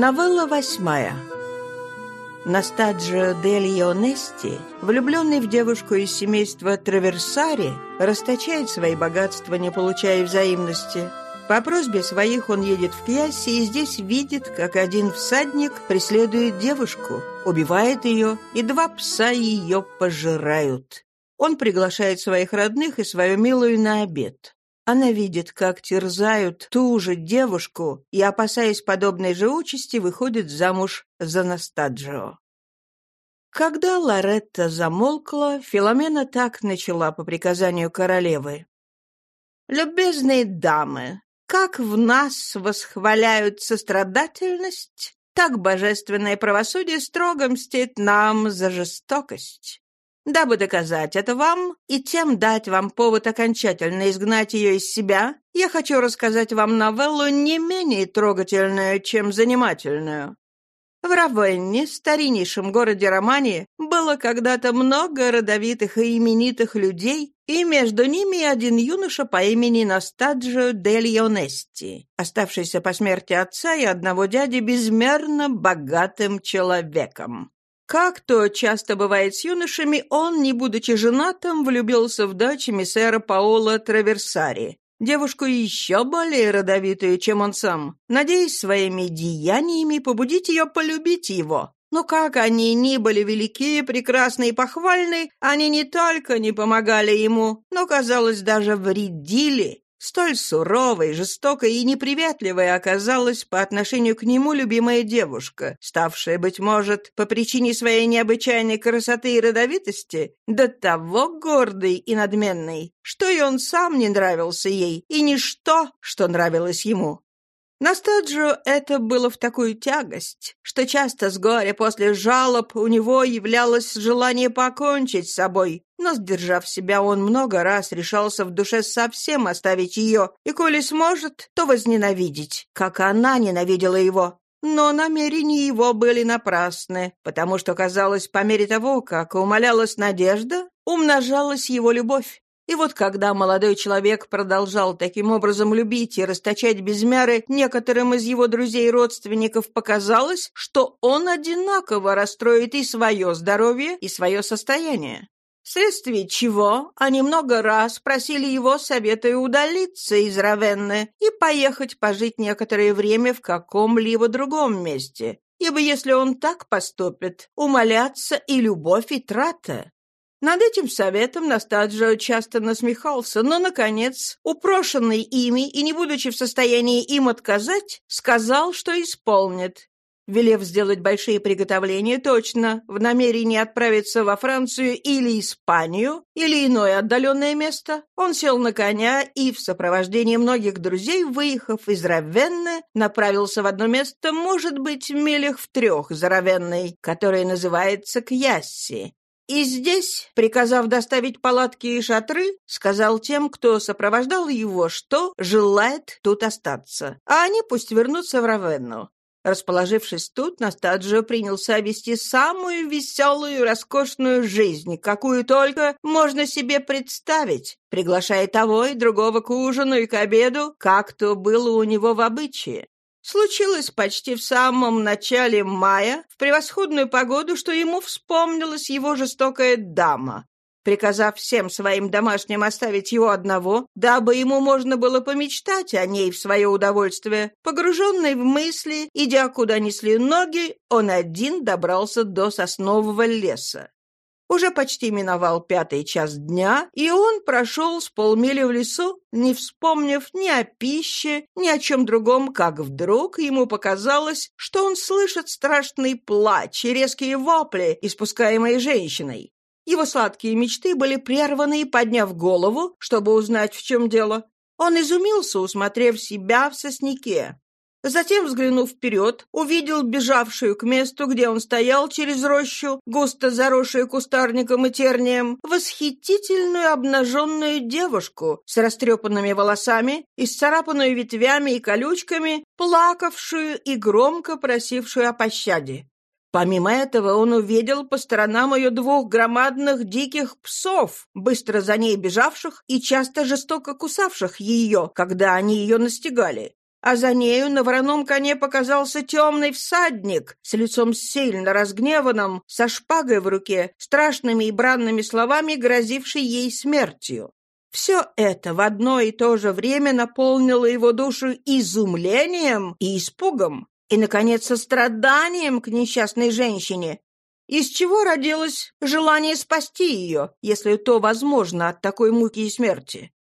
Новелла восьмая. Настаджио дель Ионести, влюбленный в девушку из семейства Траверсари, расточает свои богатства, не получая взаимности. По просьбе своих он едет в Кьясси и здесь видит, как один всадник преследует девушку, убивает ее, и два пса ее пожирают. Он приглашает своих родных и свою милую на обед. Она видит, как терзают ту же девушку и, опасаясь подобной же участи, выходит замуж за Настаджио. Когда Лоретта замолкла, Филомена так начала по приказанию королевы. «Любезные дамы, как в нас восхваляют сострадательность, так божественное правосудие строго мстит нам за жестокость. Дабы доказать это вам и тем дать вам повод окончательно изгнать ее из себя, я хочу рассказать вам новеллу не менее трогательную, чем занимательную. В Равенне, стариннейшем городе Романии, было когда-то много родовитых и именитых людей, и между ними один юноша по имени Настаджо дель Ионести, оставшийся по смерти отца и одного дяди безмерно богатым человеком. Как то часто бывает с юношами, он, не будучи женатым, влюбился в дочь миссера Паола Траверсари, девушку еще более родовитую, чем он сам, надеясь своими деяниями побудить ее полюбить его. Но как они ни были велики, прекрасны и похвальны, они не только не помогали ему, но, казалось, даже вредили, Столь суровой, жестокой и неприветливой оказалась по отношению к нему любимая девушка, ставшая, быть может, по причине своей необычайной красоты и родовитости, до того гордой и надменной, что и он сам не нравился ей, и ничто, что нравилось ему. Настаджио это было в такую тягость, что часто с горя после жалоб у него являлось желание покончить с собой, но, сдержав себя, он много раз решался в душе совсем оставить ее, и, коли сможет, то возненавидеть, как она ненавидела его. Но намерения его были напрасны, потому что, казалось, по мере того, как умолялась надежда, умножалась его любовь. И вот когда молодой человек продолжал таким образом любить и расточать без меры, некоторым из его друзей и родственников показалось, что он одинаково расстроит и свое здоровье, и свое состояние. Вследствие чего они много раз просили его совета удалиться из Равенны и поехать пожить некоторое время в каком-либо другом месте, ибо если он так поступит, умоляться и любовь, и трата. Над этим советом Настаджио часто насмехался, но, наконец, упрошенный ими и не будучи в состоянии им отказать, сказал, что исполнит. Велев сделать большие приготовления точно, в намерении отправиться во Францию или Испанию, или иное отдаленное место, он сел на коня и в сопровождении многих друзей, выехав из Равенны, направился в одно место, может быть, милях в трех за Равенной, которое называется Кьясси, и здесь, приказав доставить палатки и шатры, сказал тем, кто сопровождал его, что желает тут остаться, а они пусть вернутся в Равенну. Расположившись тут, Настаджио принялся вести самую веселую и роскошную жизнь, какую только можно себе представить, приглашая того и другого к ужину и к обеду, как то было у него в обычае. Случилось почти в самом начале мая, в превосходную погоду, что ему вспомнилась его жестокая дама. Приказав всем своим домашним оставить его одного, дабы ему можно было помечтать о ней в свое удовольствие, погруженный в мысли, идя куда несли ноги, он один добрался до соснового леса. Уже почти миновал пятый час дня, и он прошел с полмили в лесу, не вспомнив ни о пище, ни о чем другом, как вдруг ему показалось, что он слышит страшный плач и резкие вопли, испускаемые женщиной. Его сладкие мечты были прерваны, и, подняв голову, чтобы узнать, в чем дело, он изумился, усмотрев себя в сосняке. Затем, взглянув вперед, увидел бежавшую к месту, где он стоял через рощу, густо заросшую кустарником и тернием, восхитительную обнаженную девушку с растрепанными волосами, исцарапанную ветвями и колючками, плакавшую и громко просившую о пощаде. Помимо этого он увидел по сторонам ее двух громадных диких псов, быстро за ней бежавших и часто жестоко кусавших ее, когда они ее настигали. а за нею на вороном коне показался темный всадник с лицом сильно разгневанным, со шпагой в руке, страшными и бранными словами, грозивший ей смертью. Все это в одно и то же время наполнило его душу изумлением и испугом, и, наконец, состраданием к несчастной женщине, из чего родилось желание спасти ее, если то возможно от такой муки и смерти.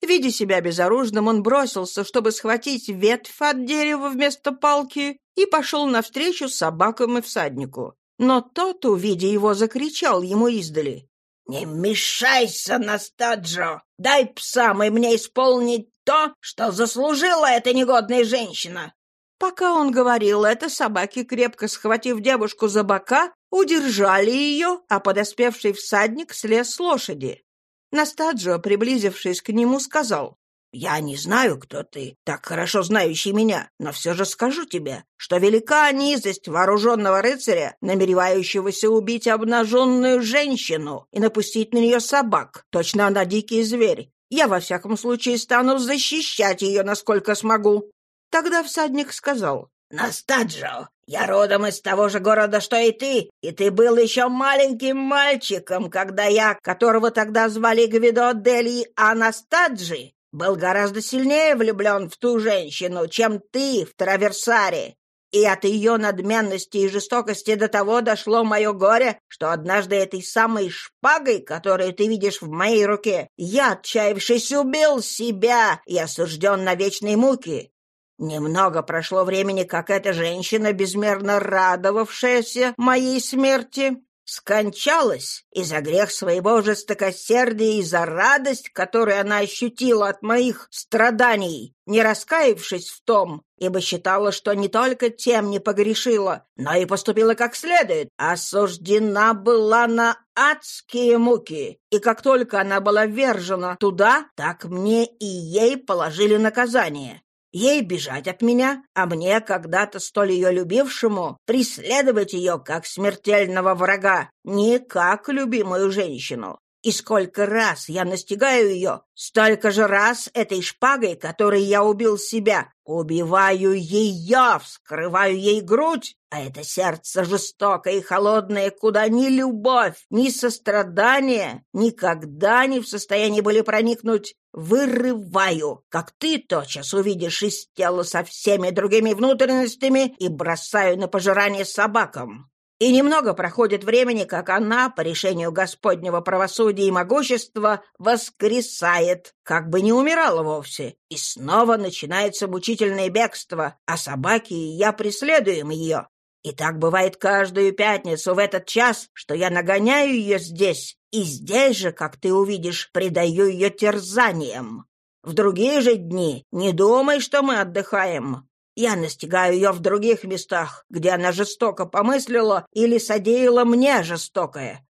Видя себя безоружным, он бросился, чтобы схватить ветвь от дерева вместо палки, и пошел навстречу собакам и всаднику. Но тот, увидя его, закричал ему издали. «Не мешайся, Настаджо! Дай псам и мне исполнить то, что заслужила эта негодная женщина!» Пока он говорил это, собаки, крепко схватив девушку за бока, удержали ее, а подоспевший всадник слез с лошади. Настаджо, приблизившись к нему, сказал, «Я не знаю, кто ты, так хорошо знающий меня, но все же скажу тебе, что велика низость вооруженного рыцаря, намеревающегося убить обнаженную женщину и напустить на нее собак. Точно она дикий зверь. Я, во всяком случае, стану защищать ее, насколько смогу». Тогда всадник сказал, «Настаджо, я родом из того же города, что и ты, и ты был еще маленьким мальчиком, когда я, которого тогда звали Гвидо Дели Анастаджи, был гораздо сильнее влюблен в ту женщину, чем ты в Траверсаре. И от ее надменности и жестокости до того дошло мое горе, что однажды этой самой шпагой, которую ты видишь в моей руке, я, отчаявшись, убил себя и осужден на вечные муки. Немного прошло времени, как эта женщина, безмерно радовавшаяся моей смерти, скончалась и за грех своего жестокосердия и за радость, которую она ощутила от моих страданий, не раскаявшись в том, ибо считала, что не только тем не погрешила, но и поступила как следует, осуждена была на адские муки, и как только она была вержена туда, так мне и ей положили наказание. Ей бежать от меня, а мне, когда-то столь ее любившему, преследовать ее как смертельного врага, не как любимую женщину. И сколько раз я настигаю ее, столько же раз этой шпагой, которой я убил себя, убиваю ее, вскрываю ей грудь, а это сердце жестокое и холодное, куда ни любовь, ни сострадание никогда не в состоянии были проникнуть, вырываю, как ты тотчас увидишь из тела со всеми другими внутренностями и бросаю на пожирание собакам. И немного проходит времени, как она, по решению Господнего правосудия и могущества, воскресает, как бы не умирала вовсе. И снова начинается мучительное бегство, а собаки и я преследуем ее. И так бывает каждую пятницу в этот час, что я нагоняю ее здесь, и здесь же, как ты увидишь, предаю ее терзаниям. В другие же дни не думай, что мы отдыхаем. Я настигаю ее в других местах, где она жестоко помыслила или содеяла мне жестокое.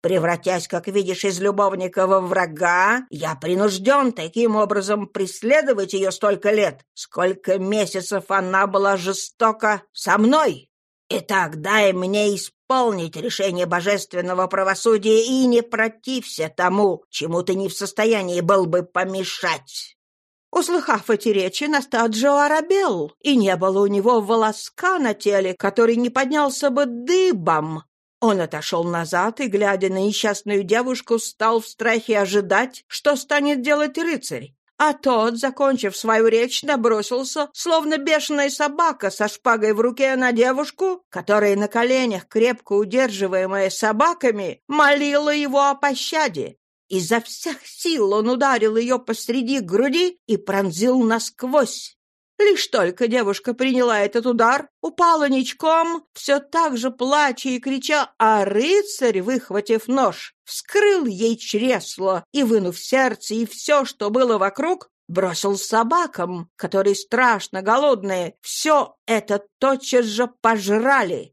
Превратясь, как видишь, из любовника во врага, я принужден таким образом преследовать ее столько лет, сколько месяцев она была жестока со мной. Итак, дай мне исполнить решение божественного правосудия и не протився тому, чему ты не в состоянии был бы помешать». Услыхав эти речи, Настаджо оробел, и не было у него волоска на теле, который не поднялся бы дыбом. Он отошел назад и, глядя на несчастную девушку, стал в страхе ожидать, что станет делать рыцарь. А тот, закончив свою речь, набросился, словно бешеная собака со шпагой в руке на девушку, которая на коленях, крепко удерживаемая собаками, молила его о пощаде. Изо всех сил он ударил ее посреди груди и пронзил насквозь. Лишь только девушка приняла этот удар, упала ничком, все так же плача и крича, а рыцарь, выхватив нож, вскрыл ей чресло и, вынув сердце и все, что было вокруг, бросил собакам, которые страшно голодные, все это тотчас же пожрали.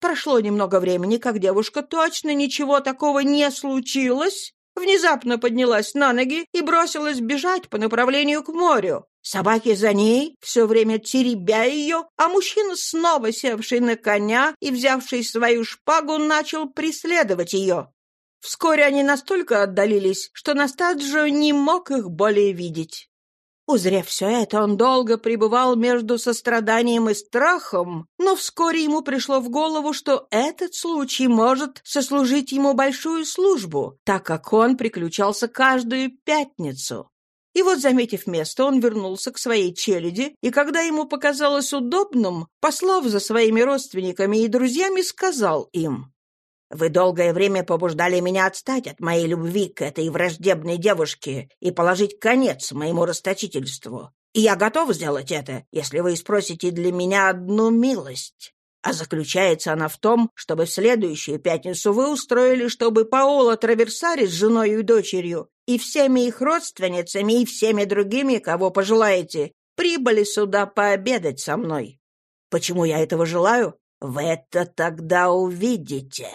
Прошло немного времени, как девушка точно ничего такого не случилось, внезапно поднялась на ноги и бросилась бежать по направлению к морю. Собаки за ней, все время теребя ее, а мужчина, снова севший на коня и взявший свою шпагу, начал преследовать ее. Вскоре они настолько отдалились, что Настаджио не мог их более видеть. Узрев все это, он долго пребывал между состраданием и страхом, но вскоре ему пришло в голову, что этот случай может сослужить ему большую службу, так как он приключался каждую пятницу. И вот, заметив место, он вернулся к своей челяди, и когда ему показалось удобным, послав за своими родственниками и друзьями, сказал им, «Вы долгое время побуждали меня отстать от моей любви к этой враждебной девушке и положить конец моему расточительству. И я готов сделать это, если вы спросите для меня одну милость. А заключается она в том, чтобы в следующую пятницу вы устроили, чтобы Паоло Траверсари с женой и дочерью и всеми их родственницами и всеми другими, кого пожелаете, прибыли сюда пообедать со мной. Почему я этого желаю? Вы это тогда увидите.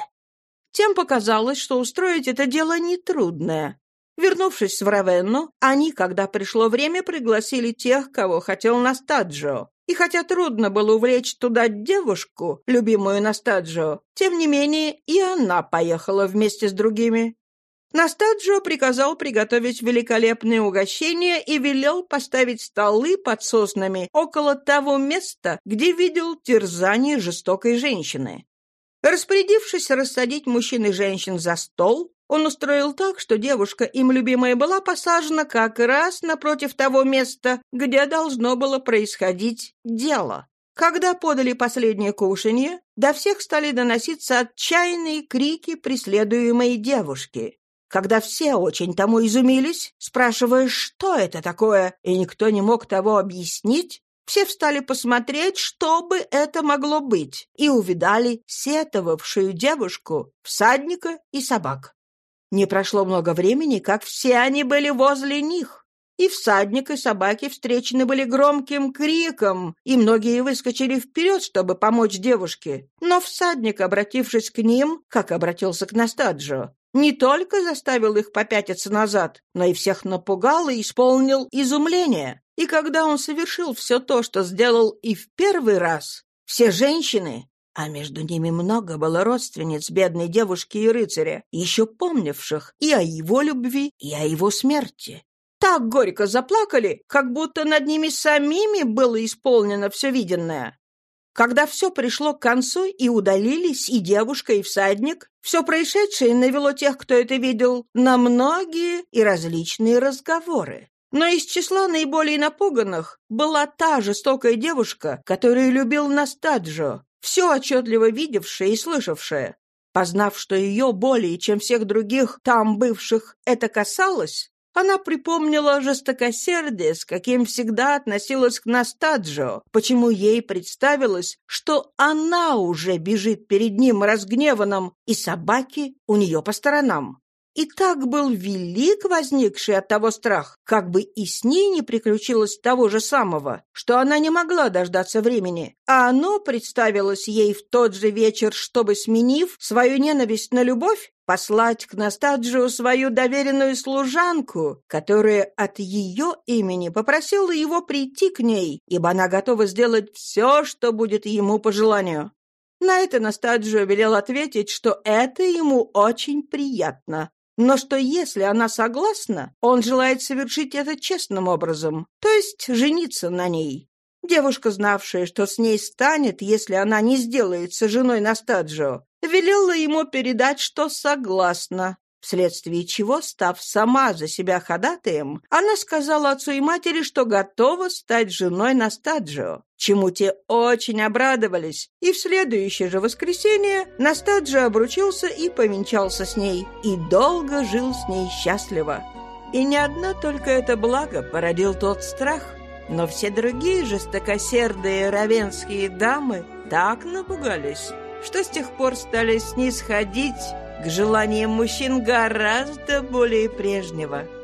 Тем показалось, что устроить это дело нетрудное. Вернувшись в Равенну, они, когда пришло время, пригласили тех, кого хотел Настаджо. И хотя трудно было увлечь туда девушку, любимую Настаджо, тем не менее и она поехала вместе с другими. Настаджо приказал приготовить великолепные угощения и велел поставить столы под соснами около того места, где видел терзание жестокой женщины. Распорядившись рассадить мужчин и женщин за стол, он устроил так, что девушка, им любимая, была посажена как раз напротив того места, где должно было происходить дело. Когда подали последнее кушанье, до всех стали доноситься отчаянные крики преследуемой девушки. Когда все очень тому изумились, спрашивая, что это такое, и никто не мог того объяснить, все встали посмотреть, что бы это могло быть, и увидали сетовавшую девушку, всадника и собак. Не прошло много времени, как все они были возле них. И всадник, и собаки встречены были громким криком, и многие выскочили вперед, чтобы помочь девушке. Но всадник, обратившись к ним, как обратился к Настаджо, не только заставил их попятиться назад, но и всех напугал и исполнил изумление. И когда он совершил все то, что сделал и в первый раз, все женщины, а между ними много было родственниц бедной девушки и рыцаря, еще помнивших и о его любви, и о его смерти. Так горько заплакали, как будто над ними самими было исполнено все виденное. Когда все пришло к концу и удалились и девушка, и всадник, все происшедшее навело тех, кто это видел, на многие и различные разговоры. Но из числа наиболее напуганных была та жестокая девушка, которую любил Настаджо, все отчетливо видевшая и слышавшая. Познав, что ее более, чем всех других там бывших, это касалось, она припомнила жестокосердие, с каким всегда относилась к Настаджо, почему ей представилось, что она уже бежит перед ним разгневанным, и собаки у нее по сторонам. И так был велик возникший от того страх, как бы и с ней не приключилось того же самого, что она не могла дождаться времени, а оно представилось ей в тот же вечер, чтобы, сменив свою ненависть на любовь, послать к Настаджио свою доверенную служанку, которая от ее имени попросила его прийти к ней, ибо она готова сделать все, что будет ему по желанию. На это Настаджио велел ответить, что это ему очень приятно, но что если она согласна, он желает совершить это честным образом, то есть жениться на ней. Девушка, знавшая, что с ней станет, если она не сделается женой Настаджио, велела ему передать, что согласна, вследствие чего, став сама за себя ходатаем, она сказала отцу и матери, что готова стать женой Настаджио, чему те очень обрадовались, и в следующее же воскресенье Настаджио обручился и повенчался с ней, и долго жил с ней счастливо. И не одно только это благо породил тот страх, но все другие жестокосердые равенские дамы так напугались, что с тех пор стали снисходить к желаниям мужчин гораздо более прежнего –